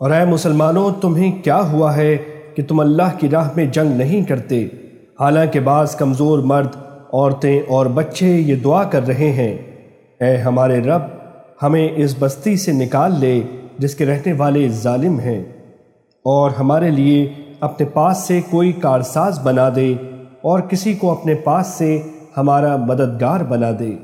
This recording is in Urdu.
اور اے مسلمانوں، تمہیں کیا ہوا ہے کہ تم اللہ کی راہ میں جنگ نہیں کرتے؟ حالانکہ بعض کمزور مرد، عورتیں اور بچے یہ دعا کر رہے ہیں، اے ہمارے رب، ہمیں اس بستی سے نکال لے جس کے رہنے والے ظالم ہیں، اور ہمارے لیے اپنے پاس سے کوئی کارساز بنا دے، اور کسی کو اپنے پاس سے ہمارا مددگار بنا دے۔